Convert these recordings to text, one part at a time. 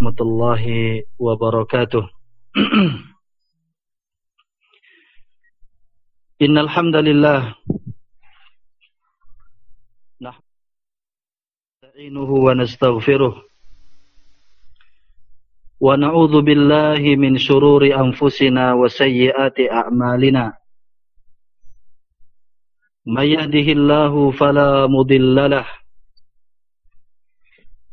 ورحمة الله وبركاته. إن الحمد لله نستعينه ونستغفره ونعوذ بالله من شرور أنفسنا وسيئات أعمالنا. من يهده الله فلا مضل له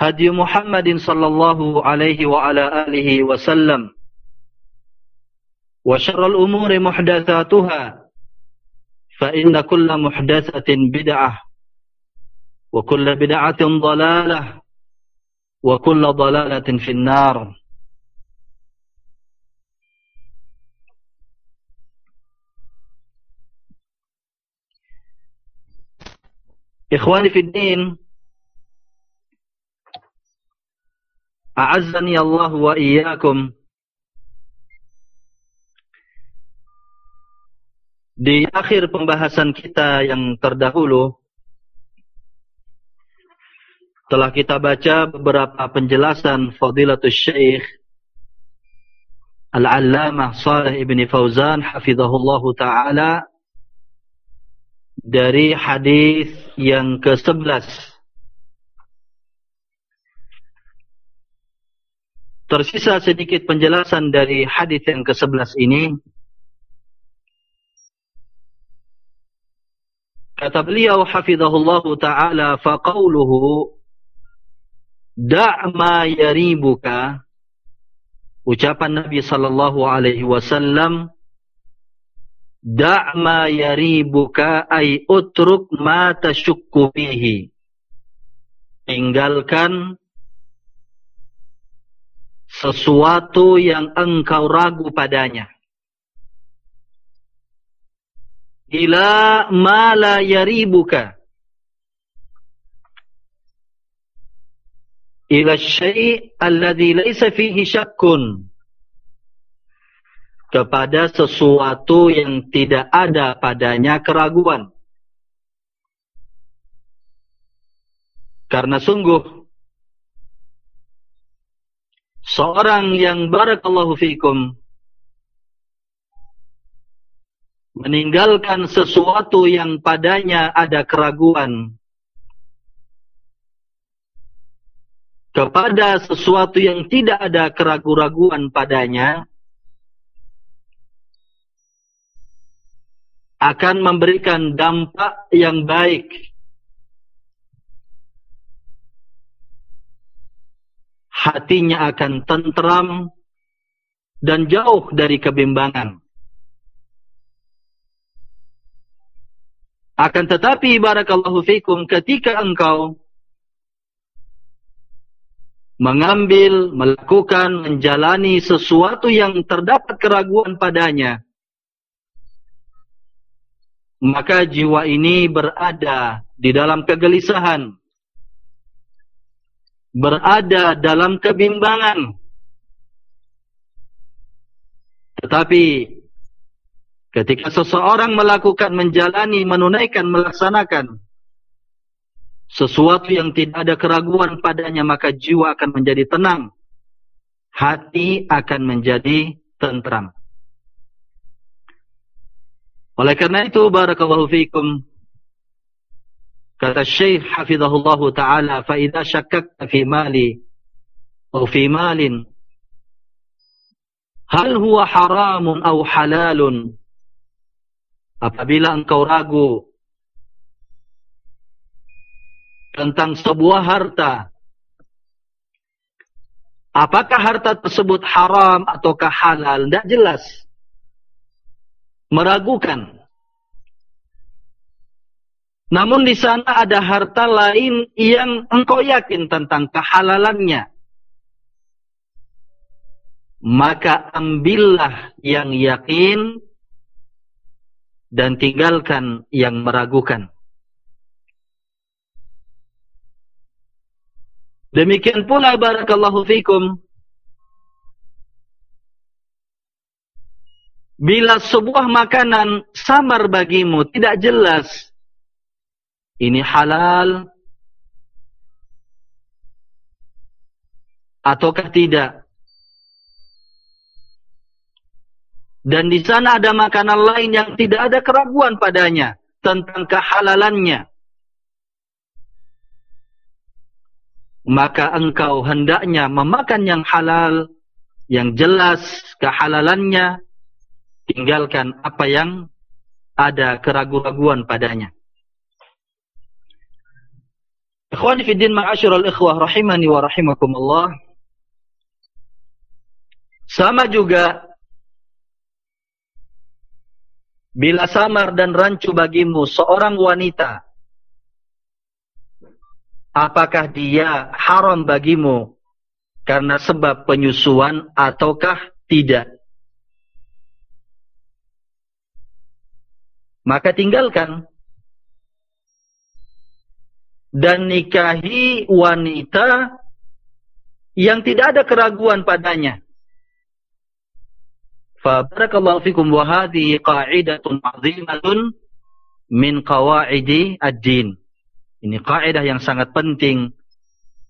هدي محمد صلى الله عليه وعلى آله وسلم. وشر الأمور محدثاتها فإن كل محدثة بدعة وكل بدعة ضلالة وكل ضلالة في النار. إخواني في الدين a'azzani Allah wa iyyakum. Di akhir pembahasan kita yang terdahulu telah kita baca beberapa penjelasan Fadilatul Syekh Al-Allamah Saleh Ibn Fauzan hafizahullahu taala dari hadis yang ke-11 Tersisa sedikit penjelasan dari hadis yang ke-11 ini. Kata beliau hafizahullahu taala fa qawluhu da' ma yaribuka ucapan Nabi sallallahu alaihi wasallam da' ma yaribuka ay utruk ma tashukku fihi tinggalkan sesuatu yang engkau ragu padanya. Ila ma la yaribuka. Ila syai' alladhi laysa fihi syakkun. Kepada sesuatu yang tidak ada padanya keraguan. Karena sungguh seorang yang barakallahu fikum meninggalkan sesuatu yang padanya ada keraguan kepada sesuatu yang tidak ada keraguan-raguan padanya akan memberikan dampak yang baik hatinya akan tentram dan jauh dari kebimbangan. Akan tetapi barakallahu fikum ketika engkau mengambil, melakukan, menjalani sesuatu yang terdapat keraguan padanya, maka jiwa ini berada di dalam kegelisahan, berada dalam kebimbangan. Tetapi ketika seseorang melakukan, menjalani, menunaikan, melaksanakan sesuatu yang tidak ada keraguan padanya, maka jiwa akan menjadi tenang. Hati akan menjadi tentram. Oleh karena itu, Barakallahu fiikum kata Syekh hafizahullah taala, "Fa idza syakkakta fi mali atau fi malin hal huwa haramun atau halalun?" Apabila engkau ragu tentang sebuah harta, apakah harta tersebut haram ataukah halal? Tidak jelas meragukan. Namun di sana ada harta lain yang engkau yakin tentang kehalalannya. Maka ambillah yang yakin dan tinggalkan yang meragukan. Demikian pula barakallahu fikum Bila sebuah makanan samar bagimu, tidak jelas. Ini halal. Ataukah tidak. Dan di sana ada makanan lain yang tidak ada keraguan padanya. Tentang kehalalannya. Maka engkau hendaknya memakan yang halal. Yang jelas kehalalannya tinggalkan apa yang ada keraguan-raguan padanya. Ikhwani fi din ma'asyiral ikhwah rahimani wa rahimakumullah. Sama juga bila samar dan rancu bagimu seorang wanita apakah dia haram bagimu karena sebab penyusuan ataukah tidak? maka tinggalkan dan nikahi wanita yang tidak ada keraguan padanya. Fa barakallahu fikum wa hadhihi qa'idatun 'azimatun min qawaidi ad-din. Ini kaidah yang sangat penting,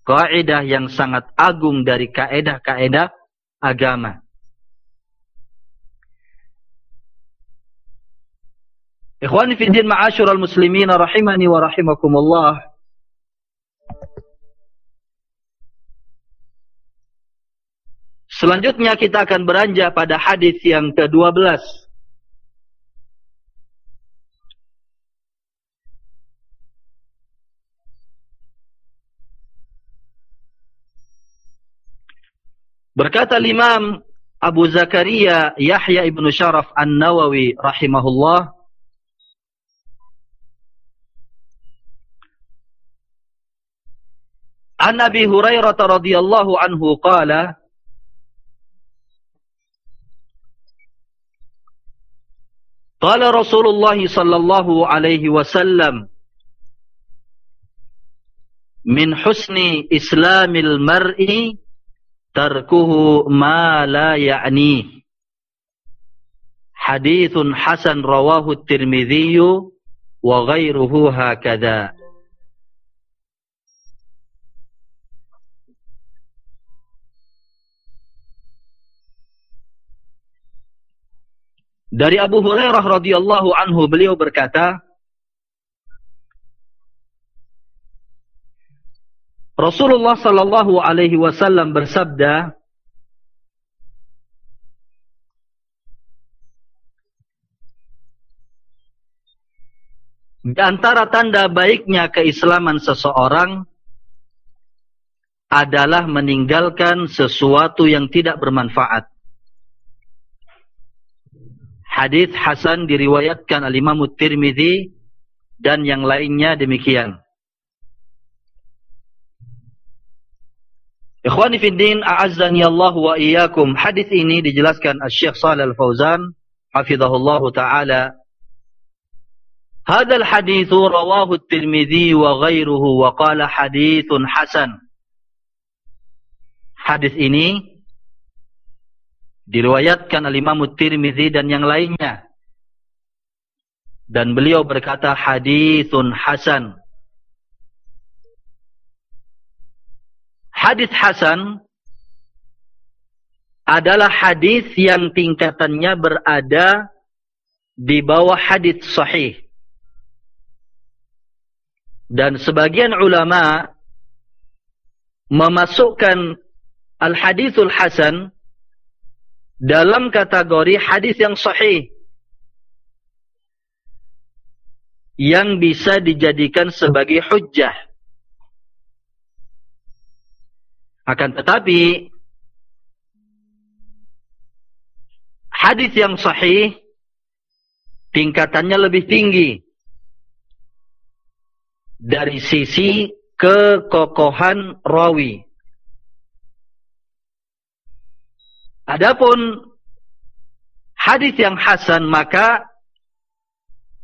kaidah yang sangat agung dari kaidah-kaidah agama. Ikhwani fi din ma'asyiral muslimin rahimani wa rahimakumullah. Selanjutnya kita akan beranjak pada hadis yang ke-12. Berkata Imam Abu Zakaria Yahya ibnu Sharaf An-Nawawi rahimahullah An Abi Hurairah radhiyallahu anhu qala Qala Rasulullah sallallahu alaihi wasallam Min husni islamil mar'i tarkuhu ma la ya'ni. Hadithun hasan rawahu at-Tirmidzi wa ghairuhu hakadha Dari Abu Hurairah radhiyallahu anhu beliau berkata Rasulullah sallallahu alaihi wasallam bersabda Di antara tanda baiknya keislaman seseorang adalah meninggalkan sesuatu yang tidak bermanfaat. Hadis Hasan diriwayatkan oleh Imam Tirmizi dan yang lainnya demikian. Ikhwani fi din, a'azzani Allah wa iyyakum. Hadis ini dijelaskan Asy-Syaikh Shalal Fauzan, hafizahullahu taala. Hadha al-hadits rawahu At-Tirmizi wa ghairuhu wa qala haditsun hasan. Hadis ini Diriwayatkan al-Imam Tirmizi dan yang lainnya. Dan beliau berkata hadithun hasan. Hadith hasan adalah hadis yang tingkatannya berada di bawah hadis sahih. Dan sebagian ulama memasukkan al-hadithul hasan dalam kategori hadis yang sahih. Yang bisa dijadikan sebagai hujjah. Akan tetapi hadis yang sahih tingkatannya lebih tinggi dari sisi kekokohan rawi. Adapun hadis yang hasan maka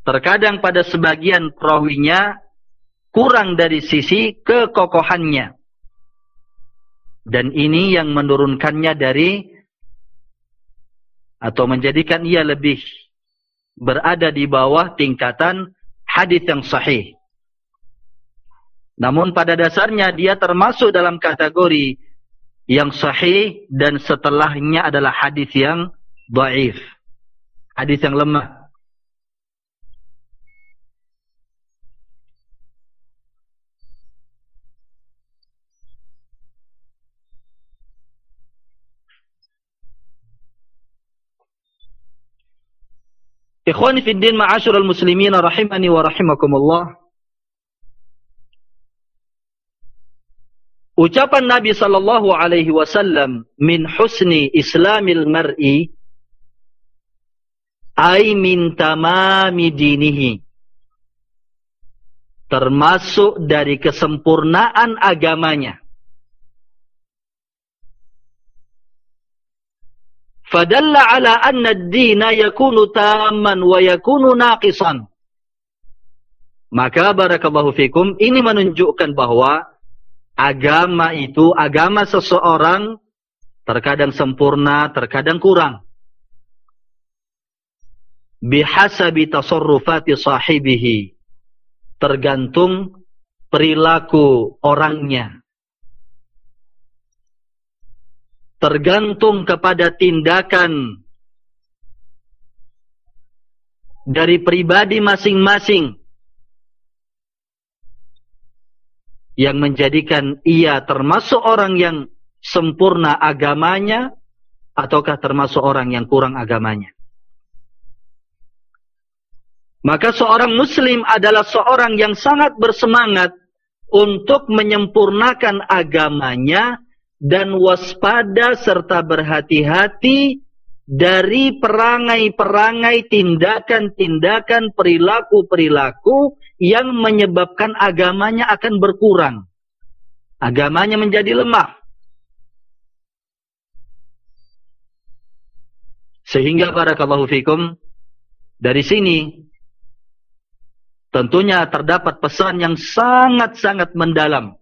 terkadang pada sebagian rawinya kurang dari sisi kekokohannya. Dan ini yang menurunkannya dari atau menjadikan ia lebih berada di bawah tingkatan hadis yang sahih. Namun pada dasarnya dia termasuk dalam kategori yang sahih dan setelahnya adalah hadis yang dhaif. Hadis yang lemah. Ikhwani fi din ma'asyiral muslimin rahimani wa rahimakumullah. Ucapan Nabi sallallahu alaihi wasallam min husni islamil mar'i ay min tamami dinihi. Termasuk dari kesempurnaan agamanya. Fadalla ala anna ad-dina yakunu tamman wa yakunu naqisan. Maka barakallahu fikum ini menunjukkan bahwa agama itu agama seseorang terkadang sempurna terkadang kurang. Bihasabi tasarrufati sahibihi. Tergantung perilaku orangnya. Tergantung kepada tindakan dari pribadi masing-masing yang menjadikan ia termasuk orang yang sempurna agamanya ataukah termasuk orang yang kurang agamanya. Maka seorang muslim adalah seorang yang sangat bersemangat untuk menyempurnakan agamanya dan waspada serta berhati-hati dari perangai-perangai tindakan-tindakan perilaku-perilaku yang menyebabkan agamanya akan berkurang. Agamanya menjadi lemah. Sehingga barakallahu fikum dari sini tentunya terdapat pesan yang sangat-sangat mendalam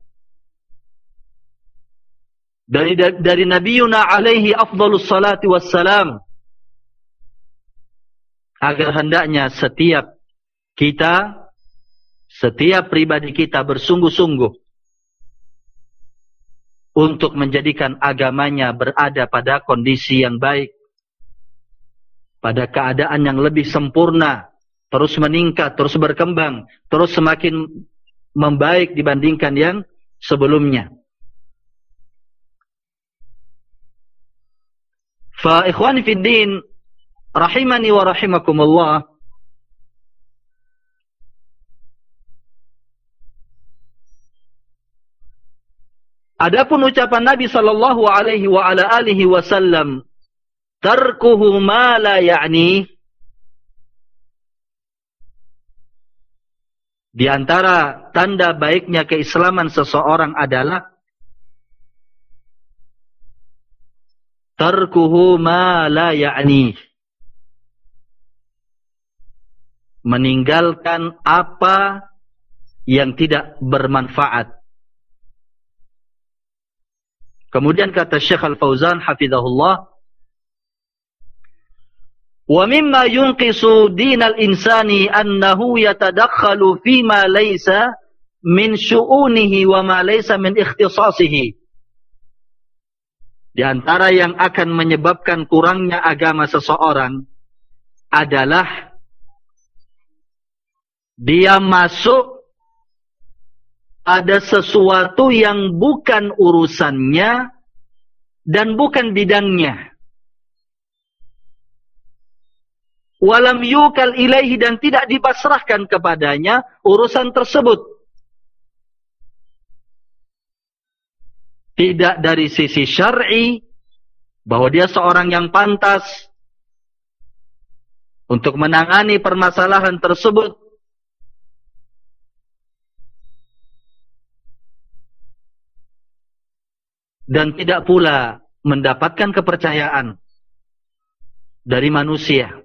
dari dari Nabi Yuna alaihi afdalus salati wassalam agar hendaknya setiap kita setiap pribadi kita bersungguh-sungguh untuk menjadikan agamanya berada pada kondisi yang baik pada keadaan yang lebih sempurna terus meningkat terus berkembang terus semakin membaik dibandingkan yang sebelumnya. Fa ikhwani fid din rahimani wa rahimakumullah Adapun ucapan Nabi sallallahu alaihi wa ala alihi wasallam tarkuhu ma la ya'ni Di antara tanda baiknya keislaman seseorang adalah tarkuhu ma la ya'ni meninggalkan apa yang tidak bermanfaat kemudian kata Syekh Al-Fauzan hafizahullah Wa mimma yunqisu dinal insani annahu yatadakhalu fima laysa min syu'unihi wa ma laysa min ikhtisasihi. Di antara yang akan menyebabkan kurangnya agama seseorang adalah dia masuk ada sesuatu yang bukan urusannya dan bukan bidangnya. walam yukal ilaihi dan tidak dipasrahkan kepadanya urusan tersebut. Tidak dari sisi syar'i bahwa dia seorang yang pantas untuk menangani permasalahan tersebut. Dan tidak pula mendapatkan kepercayaan dari manusia.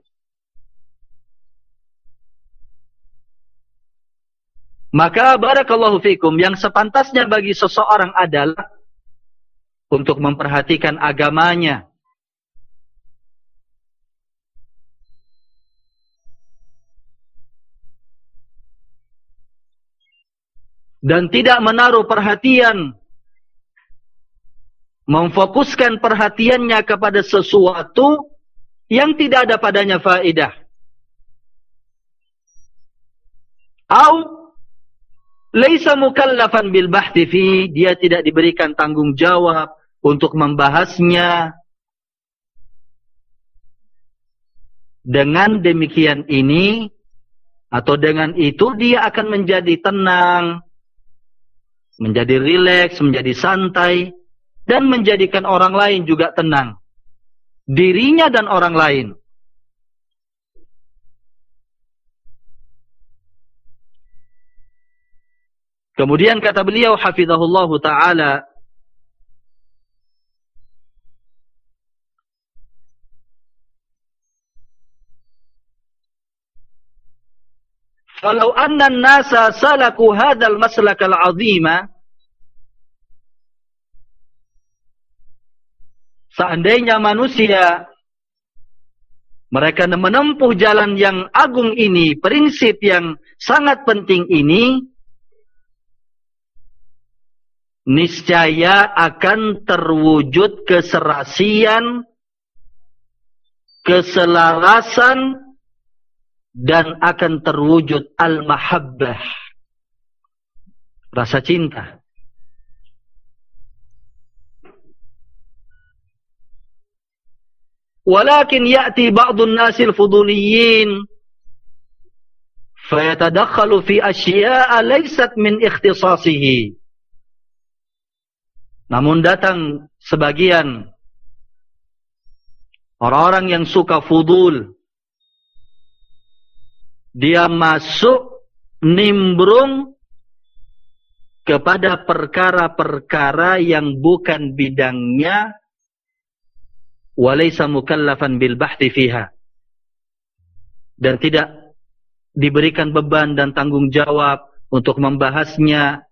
Maka barakallahu fikum yang sepantasnya bagi seseorang adalah untuk memperhatikan agamanya. Dan tidak menaruh perhatian. Memfokuskan perhatiannya kepada sesuatu yang tidak ada padanya faedah. Atau Laisa mukallafan bil bahthi fi, dia tidak diberikan tanggung jawab untuk membahasnya. Dengan demikian ini atau dengan itu dia akan menjadi tenang, menjadi rileks, menjadi santai dan menjadikan orang lain juga tenang. Dirinya dan orang lain. Kemudian kata beliau hafizahullah taala Kalau anna an-nasa salaku hadzal maslak al-'azima Seandainya manusia mereka menempuh jalan yang agung ini, prinsip yang sangat penting ini, niscaya akan terwujud keserasian, keselarasan, dan akan terwujud al-mahabbah. Rasa cinta. Walakin ya'ti ba'dun nasil fuduliyin fayatadakhalu fi asya'a laysat min ikhtisasihi. Namun datang sebagian orang-orang yang suka fudul. Dia masuk nimbrung kepada perkara-perkara yang bukan bidangnya walaysa mukallafan bil bahthi fiha. Dan tidak diberikan beban dan tanggung jawab untuk membahasnya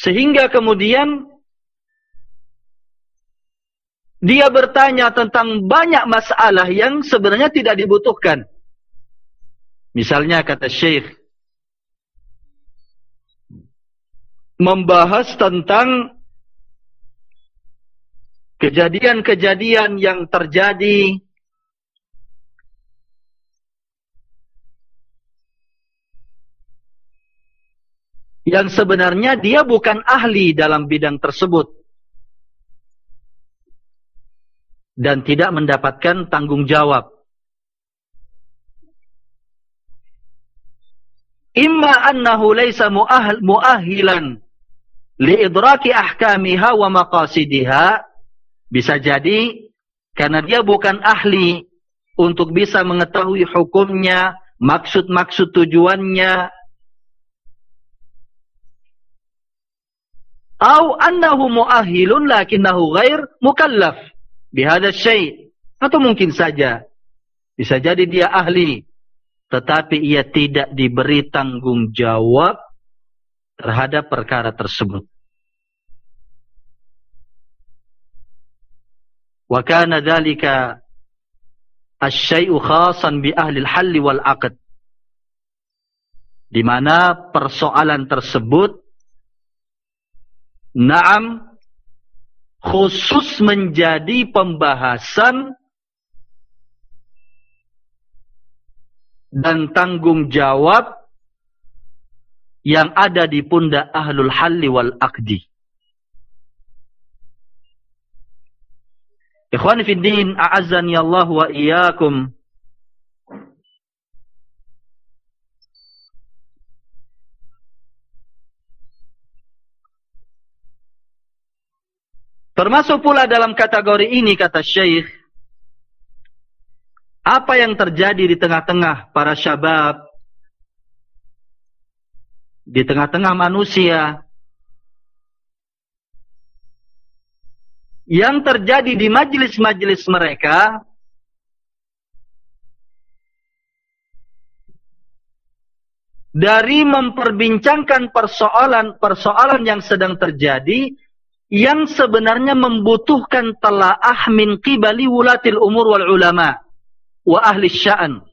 Sehingga kemudian dia bertanya tentang banyak masalah yang sebenarnya tidak dibutuhkan. Misalnya kata Syekh membahas tentang kejadian-kejadian yang terjadi. Yang sebenarnya dia bukan ahli dalam bidang tersebut. Dan tidak mendapatkan tanggung jawab. Imma annahu laysa mu'ahilan liidraki ahkamiha wa maqasidiha. Bisa jadi karena dia bukan ahli untuk bisa mengetahui hukumnya, maksud-maksud tujuannya, Atau annahu mu'ahilun lakinnahu ghair mukallaf bihada syai' atau mungkin saja. Bisa jadi dia ahli tetapi ia tidak diberi tanggung jawab terhadap perkara tersebut Asyai'u khasan bi ahli al-hall wal 'aqd. Di mana persoalan tersebut na'am khusus menjadi pembahasan dan tanggung jawab yang ada di pundak ahlul halli wal aqdi. Ikhwani fi din, a'azzani Allah wa iyyakum. Termasuk pula dalam kategori ini kata Syekh apa yang terjadi di tengah-tengah para syabab di tengah-tengah manusia yang terjadi di majlis-majlis mereka dari memperbincangkan persoalan-persoalan yang sedang terjadi yang sebenarnya membutuhkan telaah min qibali wulatil umur wal ulama wa ahli sya'an.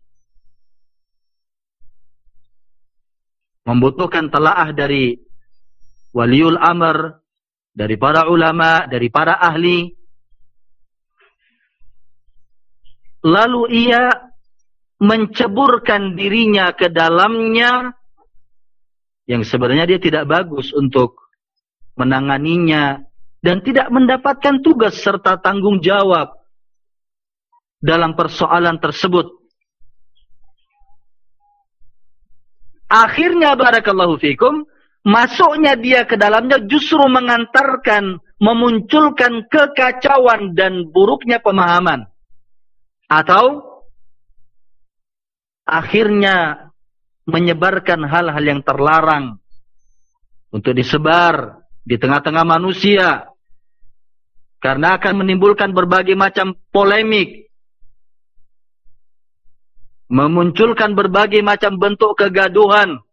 Membutuhkan telaah dari waliul amr dari para ulama, dari para ahli. Lalu ia menceburkan dirinya ke dalamnya yang sebenarnya dia tidak bagus untuk menanganinya dan tidak mendapatkan tugas serta tanggung jawab dalam persoalan tersebut. Akhirnya barakallahu fikum masuknya dia ke dalamnya justru mengantarkan, memunculkan kekacauan dan buruknya pemahaman. Atau akhirnya menyebarkan hal-hal yang terlarang untuk disebar di tengah-tengah manusia. Karena akan menimbulkan berbagai macam polemik. Memunculkan berbagai macam bentuk kegaduhan.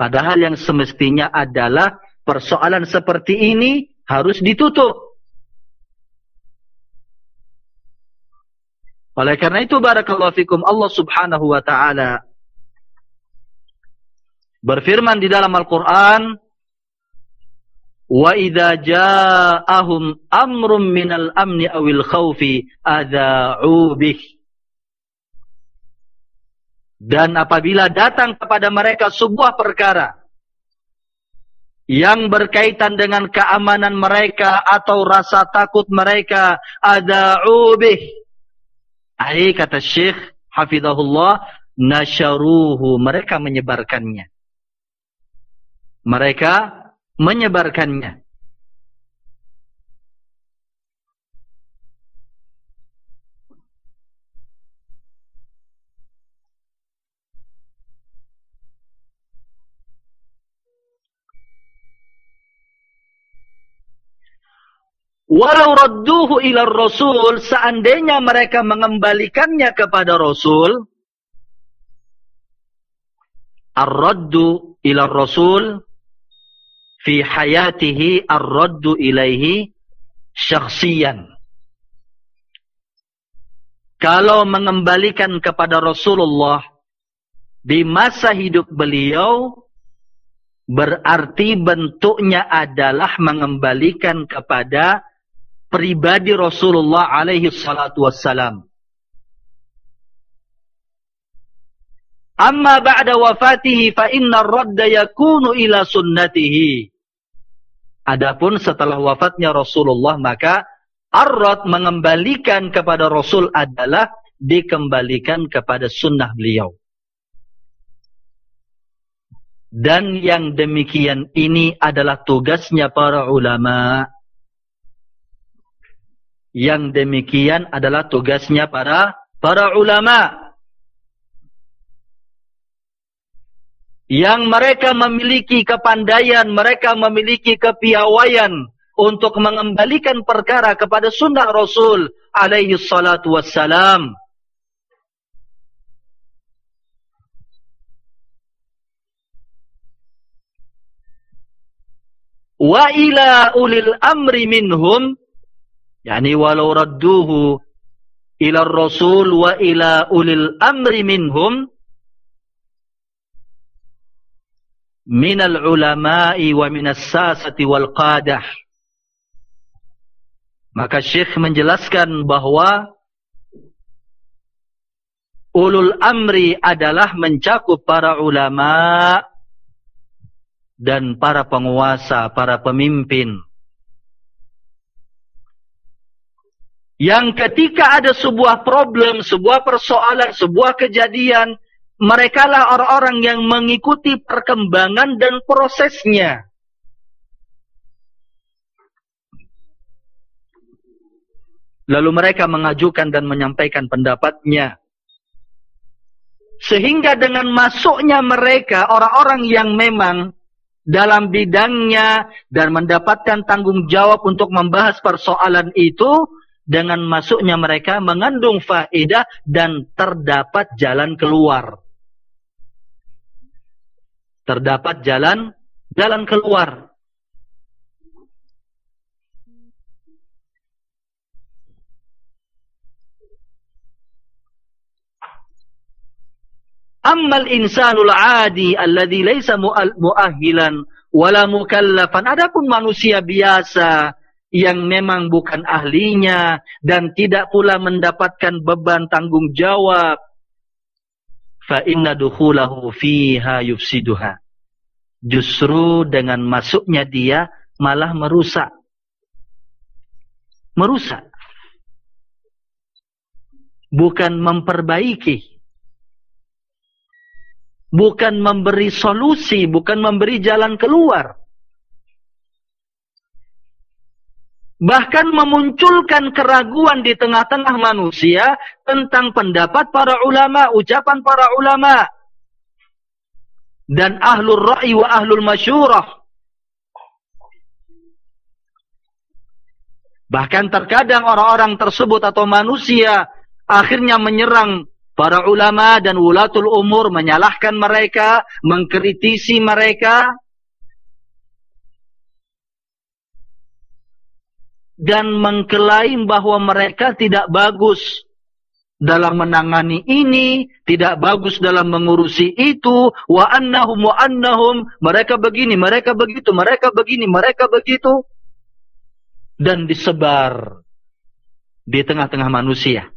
Padahal yang semestinya adalah persoalan seperti ini harus ditutup. Oleh karena itu barakallahu fikum Allah Subhanahu wa taala berfirman di dalam Al-Qur'an wa idza ja'ahum amrun minal amni awil khaufi adza'u bihi dan apabila datang kepada mereka sebuah perkara yang berkaitan dengan keamanan mereka atau rasa takut mereka ada ubih. Ai kata Syekh Hafizahullah nasyaruhu mereka menyebarkannya. Mereka menyebarkannya. Walau radduhu ila rasul, seandainya mereka mengembalikannya kepada rasul, ar-raddu ila rasul, fi hayatihi ar-raddu ilaihi syakhsiyan. Kalau mengembalikan kepada Rasulullah di masa hidup beliau, berarti bentuknya adalah mengembalikan kepada pribadi Rasulullah alaihi salatu wassalam. Amma ba'da wafatihi fa inna ar-radda yakunu ila sunnatihi. Adapun setelah wafatnya Rasulullah maka ar-radd mengembalikan kepada Rasul adalah dikembalikan kepada sunnah beliau. Dan yang demikian ini adalah tugasnya para ulama' yang demikian adalah tugasnya para para ulama yang mereka memiliki kepandaian, mereka memiliki kepiawaian untuk mengembalikan perkara kepada sunnah Rasul alaihi salatu wassalam. Wa ila ulil amri minhum Yani walau radduhu ila rasul wa ila ulil amri minhum minal ulama'i wa minas sasati wal qadah. Maka Syekh menjelaskan bahawa ulul amri adalah mencakup para ulama dan para penguasa, para pemimpin. Yang ketika ada sebuah problem, sebuah persoalan, sebuah kejadian, mereka lah orang-orang yang mengikuti perkembangan dan prosesnya. Lalu mereka mengajukan dan menyampaikan pendapatnya. Sehingga dengan masuknya mereka, orang-orang yang memang dalam bidangnya dan mendapatkan tanggung jawab untuk membahas persoalan itu, dengan masuknya mereka mengandung faedah dan terdapat jalan keluar. Terdapat jalan jalan keluar. Ammal insanul adi alladhi laysa mu'ahilan wala mukallafan. Adapun manusia biasa yang memang bukan ahlinya dan tidak pula mendapatkan beban tanggung jawab fa inna dukhulahu fiha yufsiduha. Justru dengan masuknya dia malah merusak. Merusak. Bukan memperbaiki. Bukan memberi solusi bukan memberi jalan keluar bahkan memunculkan keraguan di tengah-tengah manusia tentang pendapat para ulama, ucapan para ulama dan ahlul ra'i wa ahlul masyurah. Bahkan terkadang orang-orang tersebut atau manusia akhirnya menyerang para ulama dan ulatul umur, menyalahkan mereka, mengkritisi mereka, dan mengklaim bahwa mereka tidak bagus dalam menangani ini, tidak bagus dalam mengurusi itu, wa annahum wa annahum, mereka begini, mereka begitu, mereka begini, mereka begitu, dan disebar di tengah-tengah manusia.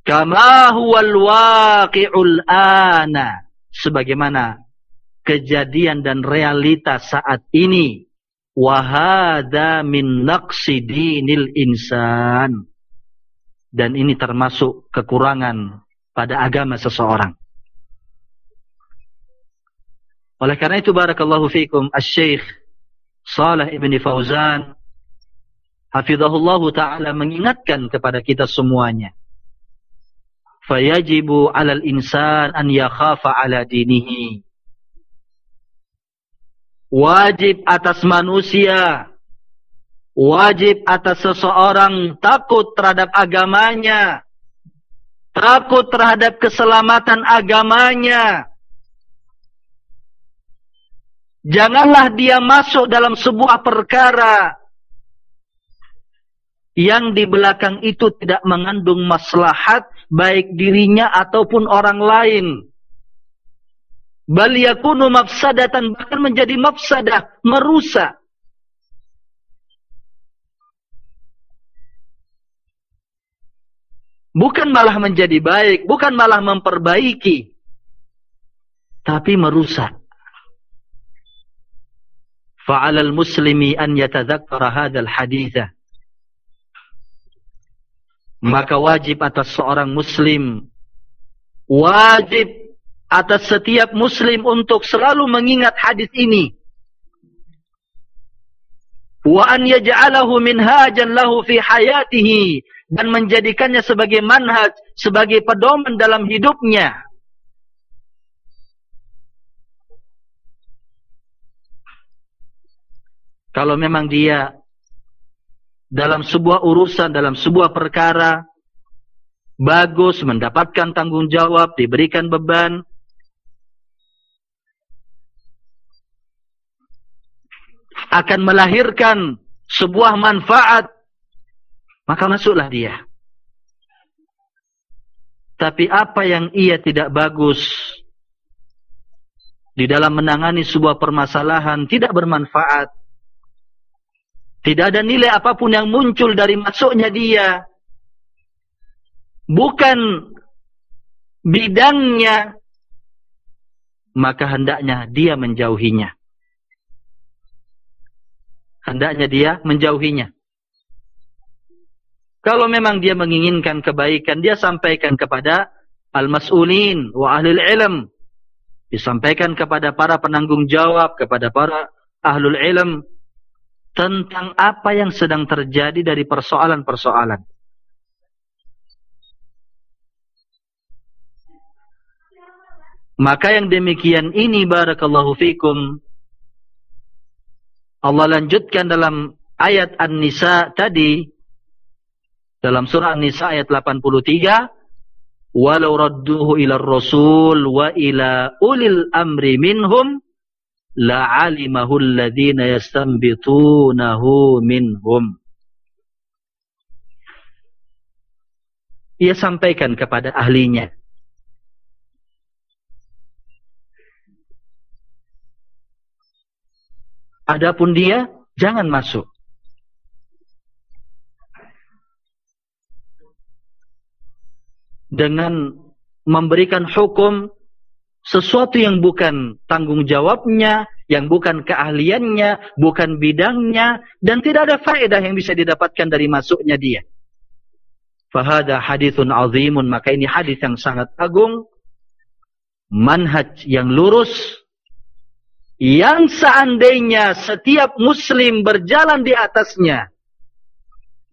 Kama huwal waqi'ul ana, sebagaimana kejadian dan realitas saat ini, wahada min naqsi dinil insan. Dan ini termasuk kekurangan pada agama seseorang. Oleh karena itu barakallahu fikum asy-syekh Saleh Ibn Fauzan hafizahullah taala mengingatkan kepada kita semuanya. Fayajibu 'alal insan an yakhafa 'ala dinihi wajib atas manusia, wajib atas seseorang takut terhadap agamanya, takut terhadap keselamatan agamanya. Janganlah dia masuk dalam sebuah perkara yang di belakang itu tidak mengandung maslahat baik dirinya ataupun orang lain bal yakunu mafsadatan bahkan menjadi mafsadah merusak. Bukan malah menjadi baik bukan malah memperbaiki tapi merusak. Fa'ala al-muslimi an yatadhakkara hadzal haditha. Maka wajib atas seorang muslim wajib atas setiap muslim untuk selalu mengingat hadis ini. Wa an yaj'alahu minhajan lahu fi hayatihi dan menjadikannya sebagai manhaj sebagai pedoman dalam hidupnya. Kalau memang dia dalam sebuah urusan dalam sebuah perkara bagus mendapatkan tanggung jawab diberikan beban akan melahirkan sebuah manfaat, maka masuklah dia. Tapi apa yang ia tidak bagus di dalam menangani sebuah permasalahan tidak bermanfaat. Tidak ada nilai apapun yang muncul dari masuknya dia. Bukan bidangnya. Maka hendaknya dia menjauhinya. Hendaknya dia menjauhinya. Kalau memang dia menginginkan kebaikan, dia sampaikan kepada al-mas'ulin wa ahlul ilm. Disampaikan kepada para penanggung jawab, kepada para ahlul ilm. Tentang apa yang sedang terjadi dari persoalan-persoalan. Maka yang demikian ini barakallahu fikum. Allah lanjutkan dalam ayat An-Nisa tadi dalam surah An-Nisa ayat 83 walau radduhu ila rasul wa ila ulil amri minhum la alimahu alladhina yastanbitunahu minhum. Ia sampaikan kepada ahlinya adapun dia jangan masuk dengan memberikan hukum sesuatu yang bukan tanggung jawabnya, yang bukan keahliannya, bukan bidangnya, dan tidak ada faedah yang bisa didapatkan dari masuknya dia. Fahada hadithun azimun, maka ini hadith yang sangat agung, manhaj yang lurus, yang seandainya setiap muslim berjalan di atasnya,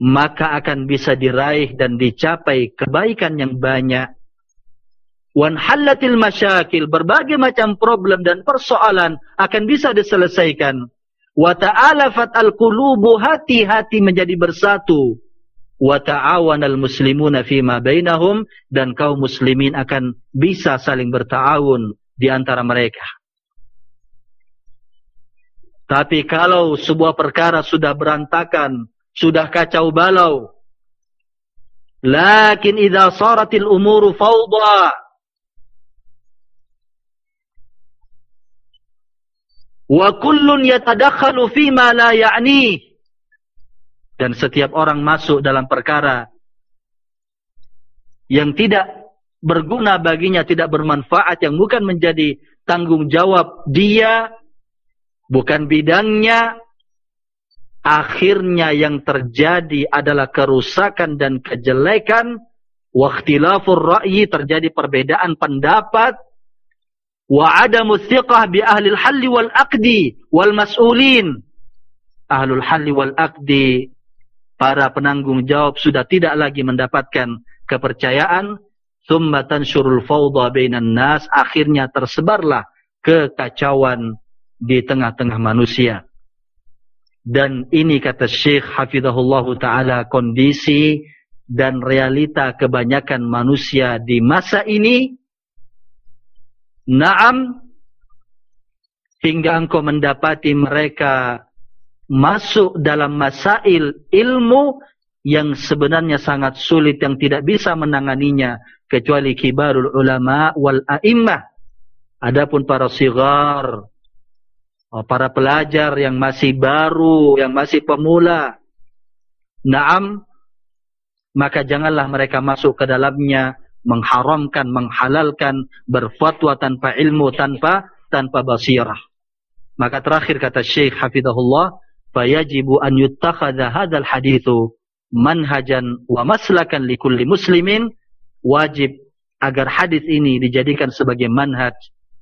maka akan bisa diraih dan dicapai kebaikan yang banyak. Wan halatil masyakil, berbagai macam problem dan persoalan akan bisa diselesaikan. Wa ta'alafat al-qulubu hati-hati menjadi bersatu. Wa ta'awanal muslimuna fima bainahum dan kaum muslimin akan bisa saling berta'awun di antara mereka. Tapi kalau sebuah perkara sudah berantakan, sudah kacau balau. Lakin idza saratil umuru fawda wa kullun yatadakhalu fi ma la ya'ni dan setiap orang masuk dalam perkara yang tidak berguna baginya tidak bermanfaat yang bukan menjadi tanggung jawab dia bukan bidangnya. Akhirnya yang terjadi adalah kerusakan dan kejelekan. Waqtilafur ra'yi terjadi perbedaan pendapat. Wa adamu thiqah bi ahli al-hall wal aqdi wal mas'ulin. Ahlul hall wal aqdi para penanggung jawab sudah tidak lagi mendapatkan kepercayaan. Thumma tanshurul fawda bainan nas akhirnya tersebarlah kekacauan di tengah-tengah manusia dan ini kata Syekh Hafizahullah Ta'ala kondisi dan realita kebanyakan manusia di masa ini. Naam. Hingga engkau mendapati mereka masuk dalam masail ilmu yang sebenarnya sangat sulit yang tidak bisa menanganinya kecuali kibarul ulama wal a'immah. Adapun para sigar, para pelajar yang masih baru, yang masih pemula. Naam, maka janganlah mereka masuk ke dalamnya mengharamkan, menghalalkan, berfatwa tanpa ilmu, tanpa tanpa basirah. Maka terakhir kata Syekh Hafidahullah, fayajibu an yuttakhadha hadzal haditsu manhajan wa maslakan likulli muslimin wajib agar hadis ini dijadikan sebagai manhaj,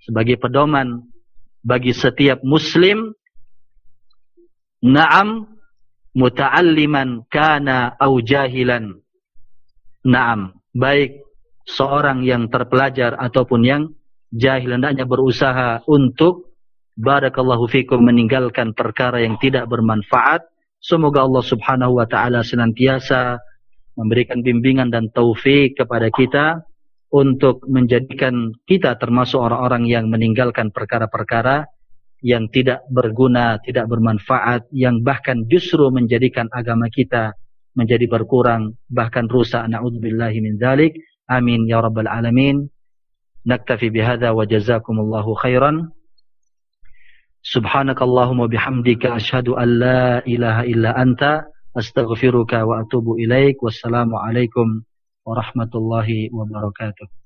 sebagai pedoman bagi setiap muslim na'am muta'alliman kana au jahilan. Na'am baik seorang yang terpelajar ataupun yang jahil hendaknya berusaha untuk barakallahu fikum meninggalkan perkara yang tidak bermanfaat. Semoga Allah Subhanahu wa taala senantiasa memberikan bimbingan dan taufik kepada kita untuk menjadikan kita termasuk orang-orang yang meninggalkan perkara-perkara yang tidak berguna, tidak bermanfaat, yang bahkan justru menjadikan agama kita menjadi berkurang, bahkan rusak. Na'udzubillahi min dhalik. Amin ya rabbal alamin. Naktafi bihada wa jazakumullahu khairan. Subhanakallahumma bihamdika ashadu an la ilaha illa anta. Astaghfiruka wa atubu ilaik. Wassalamualaikum warahmatullahi wabarakatuh.